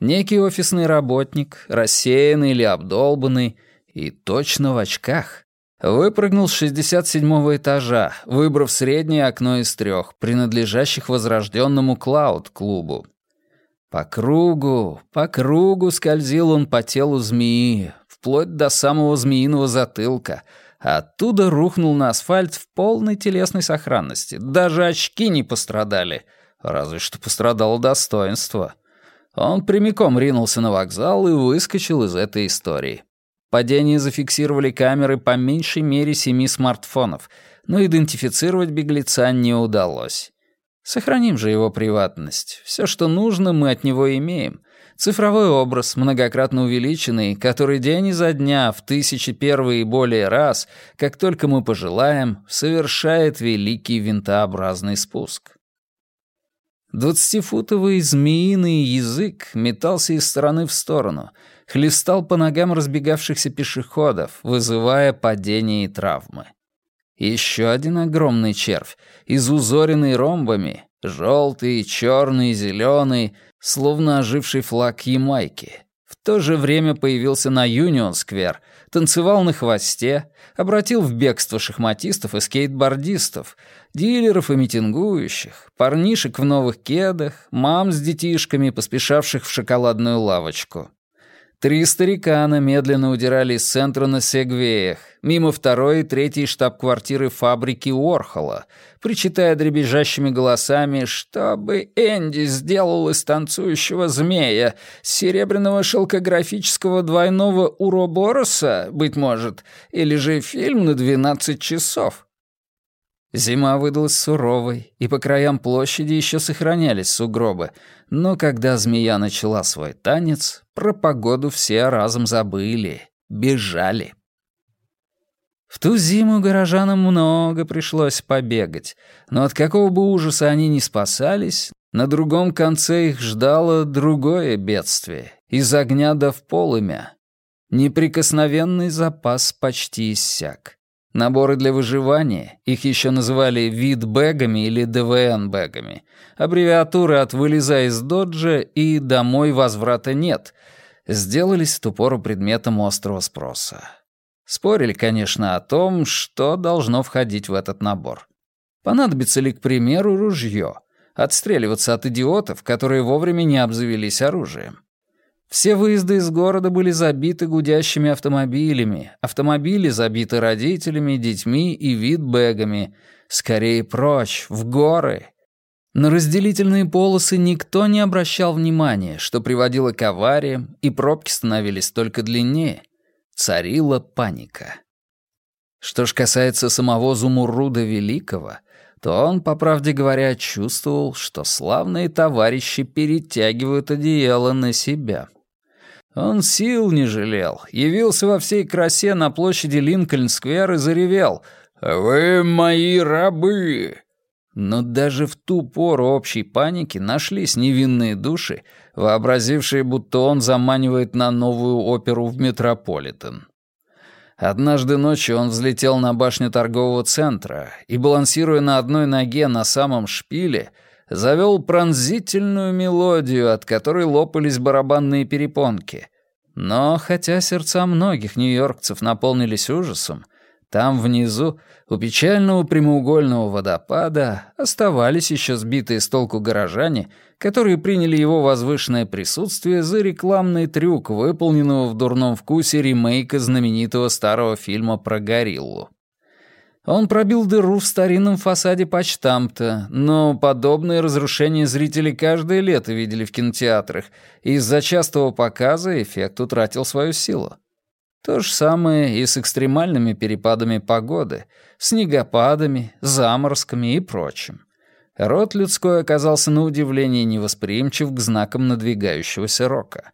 Некий офисный работник, рассеянный или обдолбанный, и точно в очках, Выпрыгнул с 67-го этажа, выбрав среднее окно из трех, принадлежащих возрожденному Клауд-клубу. По кругу, по кругу скользил он по телу змеи, вплоть до самого змеиного затылка, оттуда рухнул на асфальт в полной телесной сохранности. Даже очки не пострадали, разве что пострадало достоинство. Он прямиком ринулся на вокзал и выскочил из этой истории. Падение зафиксировали камеры по меньшей мере семи смартфонов, но идентифицировать беглеца не удалось. Сохраним же его приватность. Все, что нужно, мы от него имеем. Цифровой образ, многократно увеличенный, который день изо дня, в тысячи первый и более раз, как только мы пожелаем, совершает великий винтообразный спуск. Двадцатифутовый змеиный язык метался из стороны в сторону — хлестал по ногам разбегавшихся пешеходов, вызывая падения и травмы. Еще один огромный червь, изузоренный ромбами, желтый, черный, зеленый, словно оживший флаг Ямайки. В то же время появился на Юнион-сквер, танцевал на хвосте, обратил в бегство шахматистов и скейтбордистов, дилеров и митингующих, парнишек в новых кедах, мам с детишками, поспешавших в шоколадную лавочку. Три старикана медленно удирали из центра на сегвеях, мимо второй и третьей штаб-квартиры фабрики Уорхола, причитая дребезжащими голосами, чтобы Энди сделал из танцующего змея, серебряного шелкографического двойного уробороса, быть может, или же фильм на 12 часов. Зима выдалась суровой, и по краям площади еще сохранялись сугробы, но когда змея начала свой танец, про погоду все разом забыли, бежали. В ту зиму горожанам много пришлось побегать, но от какого бы ужаса они ни спасались, на другом конце их ждало другое бедствие, из огня до в полымя. Неприкосновенный запас почти иссяк. Наборы для выживания, их еще называли вид-бэгами или ДВН-бэгами, аббревиатуры от «вылезай из доджа» и «домой возврата нет», сделались в ту пору предметом острого спроса. Спорили, конечно, о том, что должно входить в этот набор. Понадобится ли, к примеру, ружье, отстреливаться от идиотов, которые вовремя не обзавелись оружием. Все выезды из города были забиты гудящими автомобилями, автомобили забиты родителями, детьми и вид-бэгами. Скорее прочь, в горы. На разделительные полосы никто не обращал внимания, что приводило к авариям, и пробки становились только длиннее. Царила паника. Что ж касается самого Зумурруда Великого, то он, по правде говоря, чувствовал, что славные товарищи перетягивают одеяло на себя. Он сил не жалел, явился во всей красе на площади Линкольн-сквер и заревел «Вы мои рабы!». Но даже в ту пору общей паники нашлись невинные души, вообразившие, будто он заманивает на новую оперу в Метрополитен. Однажды ночью он взлетел на башню торгового центра и, балансируя на одной ноге на самом шпиле, завел пронзительную мелодию, от которой лопались барабанные перепонки. Но хотя сердца многих нью-йоркцев наполнились ужасом, там внизу, у печального прямоугольного водопада, оставались еще сбитые с толку горожане, которые приняли его возвышенное присутствие за рекламный трюк, выполненного в дурном вкусе ремейка знаменитого старого фильма про гориллу. Он пробил дыру в старинном фасаде почтамта, но подобные разрушения зрители каждое лето видели в кинотеатрах, и из-за частого показа эффект утратил свою силу. То же самое и с экстремальными перепадами погоды, снегопадами, заморозками и прочим. Род людской оказался на удивление невосприимчив к знакам надвигающегося рока.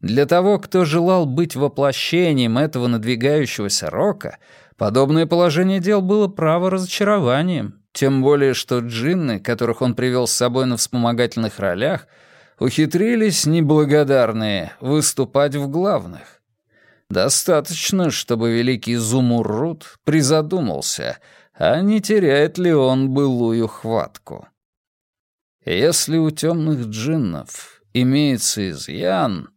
Для того, кто желал быть воплощением этого надвигающегося рока, Подобное положение дел было право разочарованием, тем более что джинны, которых он привел с собой на вспомогательных ролях, ухитрились, неблагодарные, выступать в главных. Достаточно, чтобы великий Зумуррут призадумался, а не теряет ли он былую хватку. Если у темных джиннов имеется изъян,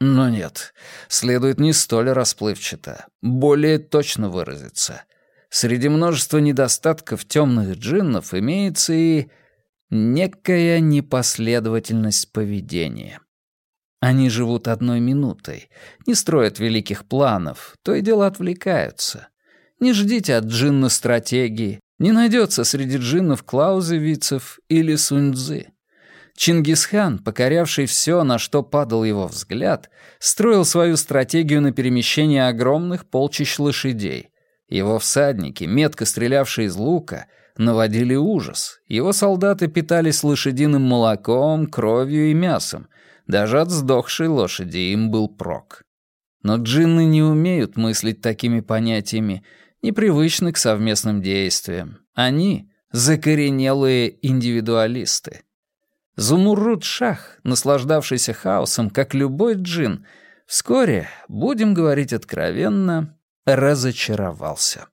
но нет, следует не столь расплывчато, более точно выразиться. Среди множества недостатков темных джиннов имеется и некая непоследовательность поведения. Они живут одной минутой, не строят великих планов, то и дело отвлекаются. Не ждите от джинна стратегии, не найдется среди джиннов Клаузевицев или Суньцзы. Чингисхан, покорявший все, на что падал его взгляд, строил свою стратегию на перемещение огромных полчищ лошадей. Его всадники, метко стрелявшие из лука, наводили ужас. Его солдаты питались лошадиным молоком, кровью и мясом. Даже от сдохшей лошади им был прок. Но джинны не умеют мыслить такими понятиями, непривычны к совместным действиям. Они — закоренелые индивидуалисты. Зумуррут-шах, наслаждавшийся хаосом, как любой джин, вскоре, будем говорить откровенно, разочаровался.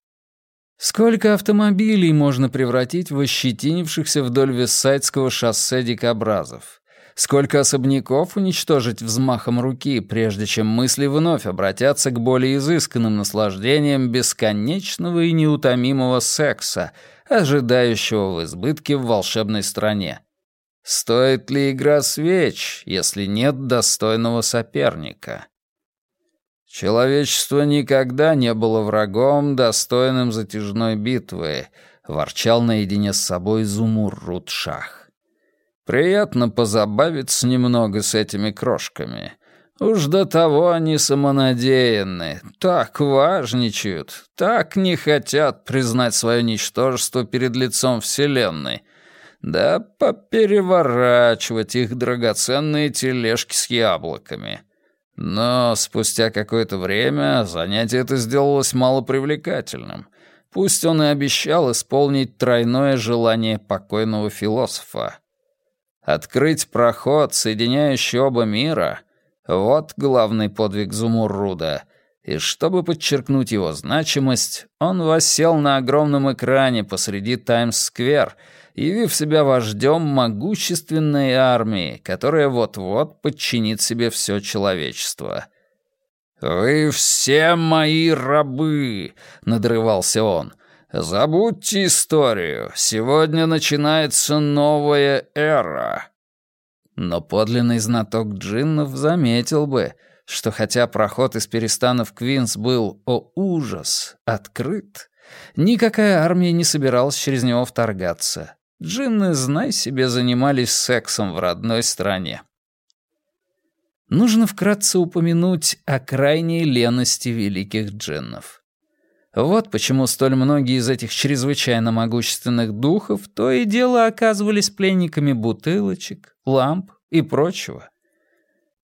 Сколько автомобилей можно превратить в ощетинившихся вдоль Виссайдского шоссе дикобразов? Сколько особняков уничтожить взмахом руки, прежде чем мысли вновь обратятся к более изысканным наслаждениям бесконечного и неутомимого секса, ожидающего в избытке в волшебной стране? Стоит ли игра свеч, если нет достойного соперника? «Человечество никогда не было врагом, достойным затяжной битвы», — ворчал наедине с собой Зумуррут-Шах. «Приятно позабавиться немного с этими крошками. Уж до того они самонадеянны, так важничают, так не хотят признать свое ничтожество перед лицом Вселенной. Да попереворачивать их драгоценные тележки с яблоками». Но спустя какое-то время занятие это сделалось малопривлекательным. Пусть он и обещал исполнить тройное желание покойного философа. Открыть проход, соединяющий оба мира — вот главный подвиг Зумурруда. И чтобы подчеркнуть его значимость, он воссел на огромном экране посреди Таймс-сквер — явив себя вождем могущественной армии, которая вот-вот подчинит себе все человечество. «Вы все мои рабы!» — надрывался он. «Забудьте историю. Сегодня начинается новая эра». Но подлинный знаток джиннов заметил бы, что хотя проход из Перестана в Квинс был, о ужас, открыт, никакая армия не собиралась через него вторгаться. Джинны, знай себе, занимались сексом в родной стране. Нужно вкратце упомянуть о крайней лености великих джиннов. Вот почему столь многие из этих чрезвычайно могущественных духов то и дело оказывались пленниками бутылочек, ламп и прочего.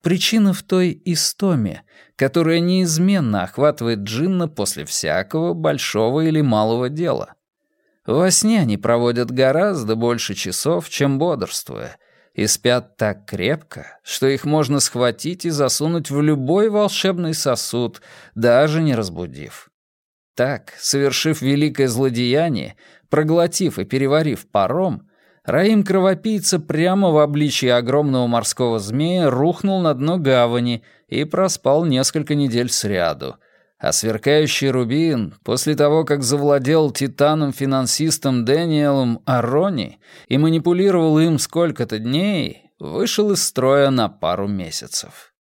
Причина в той истоме, которая неизменно охватывает джинна после всякого большого или малого дела — во сне они проводят гораздо больше часов, чем бодрствуя, и спят так крепко, что их можно схватить и засунуть в любой волшебный сосуд, даже не разбудив. Так, совершив великое злодеяние, проглотив и переварив паром, Раим Кровопийца прямо в обличье огромного морского змея рухнул на дно гавани и проспал несколько недель сряду — а сверкающий рубин, после того, как завладел титаном-финансистом Дэниелом Арони и манипулировал им сколько-то дней, вышел из строя на пару месяцев.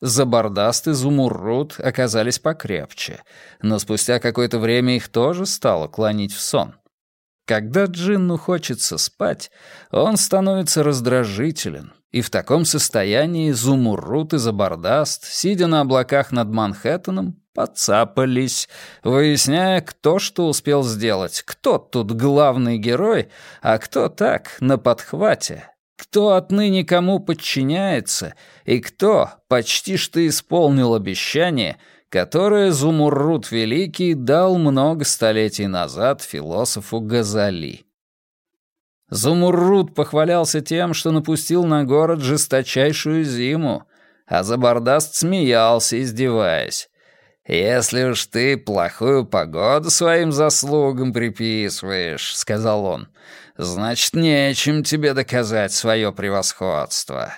Забардаст и Зумуррут оказались покрепче, но спустя какое-то время их тоже стало клонить в сон. Когда Джинну хочется спать, он становится раздражителен, и в таком состоянии Зумуррут и Забардаст, сидя на облаках над Манхэттеном, Поцапались, выясняя, кто что успел сделать, кто тут главный герой, а кто так, на подхвате, кто отныне кому подчиняется и кто почти что исполнил обещание, которое Зумуррут Великий дал много столетий назад философу Газали. Зумуррут похвалялся тем, что напустил на город жесточайшую зиму, а Забардаст смеялся, издеваясь. «Если уж ты плохую погоду своим заслугам приписываешь», — сказал он, — «значит, нечем тебе доказать свое превосходство.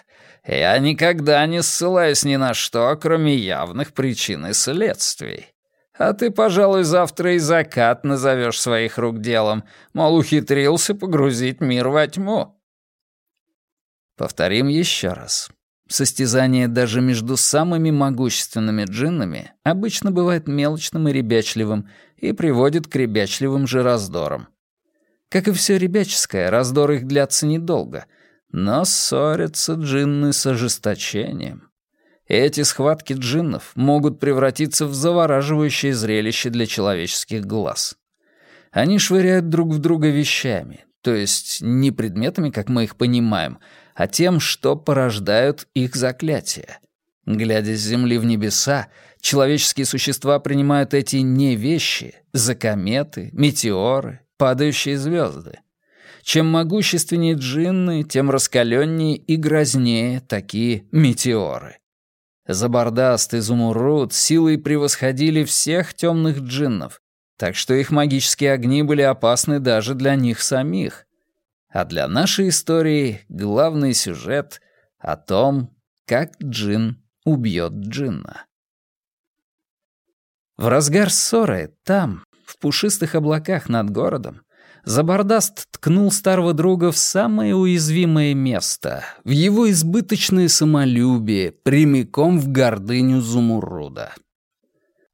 Я никогда не ссылаюсь ни на что, кроме явных причин и следствий. А ты, пожалуй, завтра и закат назовешь своих рук делом, мол, ухитрился погрузить мир во тьму». Повторим еще раз. Состязание даже между самыми могущественными джиннами обычно бывает мелочным и ребячливым и приводит к ребячливым же раздорам. Как и все ребяческое, раздоры их длятся недолго, но ссорятся джинны с ожесточением. Эти схватки джиннов могут превратиться в завораживающее зрелище для человеческих глаз. Они швыряют друг в друга вещами, то есть не предметами, как мы их понимаем, а тем, что порождают их заклятия. Глядя с земли в небеса, человеческие существа принимают эти не вещи за кометы, метеоры, падающие звезды. Чем могущественнее джинны, тем раскаленнее и грознее такие метеоры. Забардаст и Зумурут силой превосходили всех темных джиннов, так что их магические огни были опасны даже для них самих. А для нашей истории главный сюжет о том, как Джин убьет Джинна. В разгар ссоры, там, в пушистых облаках над городом, Забардаст ткнул старого друга в самое уязвимое место, в его избыточное самолюбие, прямиком в гордыню Зумуруда.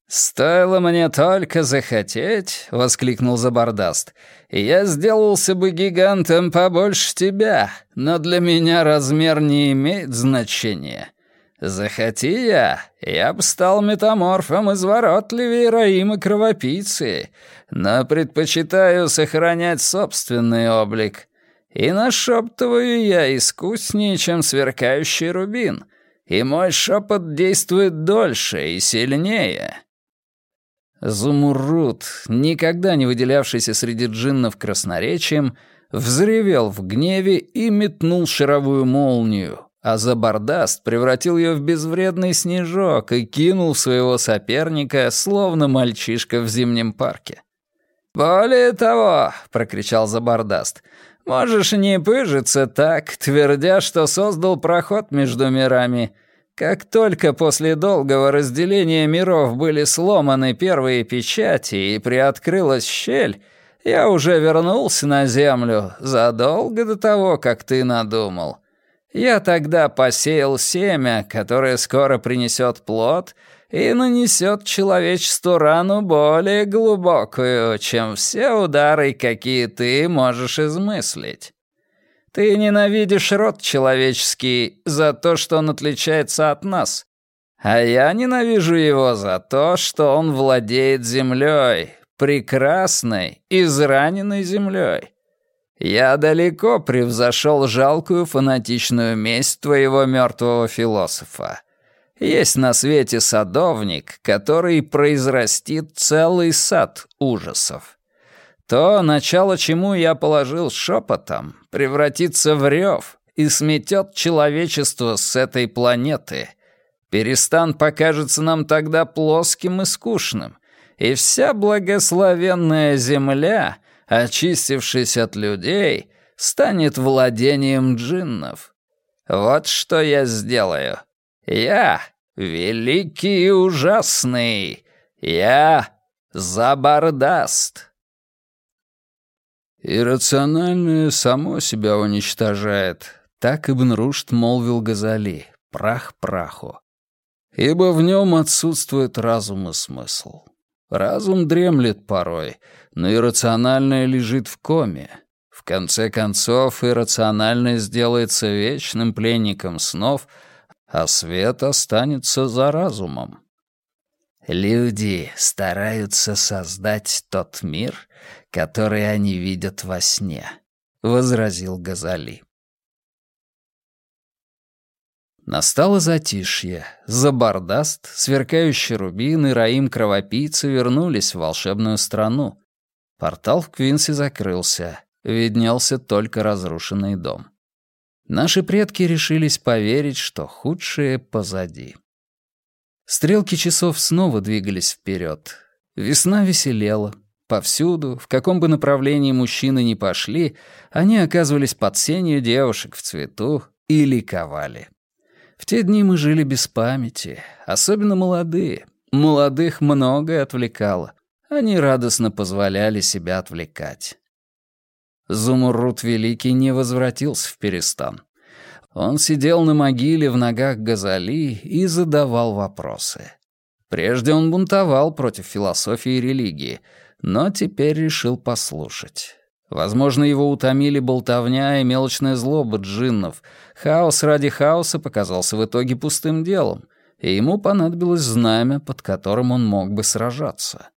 «Стоило мне только захотеть», — воскликнул Забардаст, «и я сделался бы гигантом побольше тебя, но для меня размер не имеет значения. Захоти я, я бы стал метаморфом изворотливее Раима Кровопийцы, но предпочитаю сохранять собственный облик. И нашептываю я искуснее, чем сверкающий рубин, и мой шепот действует дольше и сильнее». Зумуррут, никогда не выделявшийся среди джиннов красноречием, взревел в гневе и метнул шаровую молнию, а Забардаст превратил ее в безвредный снежок и кинул своего соперника, словно мальчишка в зимнем парке. «Более того», — прокричал Забардаст, — «можешь не пыжиться так, твердя, что создал проход между мирами». Как только после долгого разделения миров были сломаны первые печати и приоткрылась щель, я уже вернулся на Землю задолго до того, как ты надумал. Я тогда посеял семя, которое скоро принесет плод и нанесет человечеству рану более глубокую, чем все удары, какие ты можешь измыслить. Ты ненавидишь род человеческий за то, что он отличается от нас. А я ненавижу его за то, что он владеет землей, прекрасной, израненной землей. Я далеко превзошел жалкую фанатичную месть твоего мертвого философа. Есть на свете садовник, который произрастит целый сад ужасов. То, начало чему я положил шепотом, превратится в рев и сметет человечество с этой планеты. Перестан покажется нам тогда плоским и скучным, и вся благословенная земля, очистившись от людей, станет владением джиннов. Вот что я сделаю. Я великий и ужасный. Я Забардаст. «Иррациональное само себя уничтожает», — так Ибн Рушд молвил Газали, прах праху. «Ибо в нем отсутствует разум и смысл. Разум дремлет порой, но иррациональное лежит в коме. В конце концов, иррациональное сделается вечным пленником снов, а свет останется за разумом». Люди стараются создать тот мир, который они видят во сне», — возразил Газали. Настало затишье. Забардаст, сверкающий рубин и Раим Кровопийцы вернулись в волшебную страну. Портал в Квинсе закрылся. Виднелся только разрушенный дом. Наши предки решились поверить, что худшее позади. Стрелки часов снова двигались вперед. Весна веселела, Повсюду, в каком бы направлении мужчины ни пошли, они оказывались под сенью девушек в цвету и ликовали. В те дни мы жили без памяти, особенно молодые. Молодых многое отвлекало. Они радостно позволяли себя отвлекать. Зумуррут Великий не возвратился в Перестан. Он сидел на могиле в ногах Газали и задавал вопросы. Прежде он бунтовал против философии и религии — но теперь решил послушать. Возможно, его утомили болтовня и мелочная злоба джиннов. Хаос ради хаоса показался в итоге пустым делом, и ему понадобилось знамя, под которым он мог бы сражаться.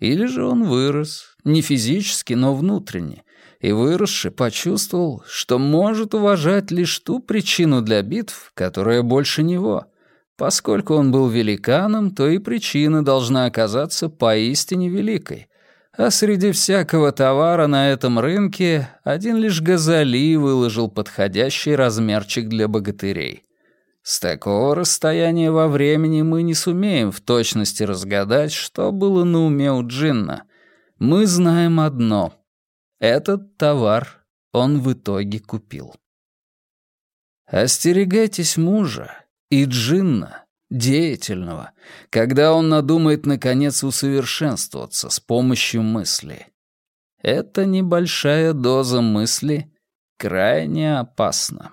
Или же он вырос, не физически, но внутренне, и выросший почувствовал, что может уважать лишь ту причину для битв, которая больше него. Поскольку он был великаном, то и причина должна оказаться поистине великой, а среди всякого товара на этом рынке один лишь газали выложил подходящий размерчик для богатырей. С такого расстояния во времени мы не сумеем в точности разгадать, что было на уме у Джинна, Мы знаем одно. Этот товар он в итоге купил. Остерегайтесь мужа и джинна, деятельного, когда он надумает наконец усовершенствоваться с помощью мысли. Эта небольшая доза мысли крайне опасна.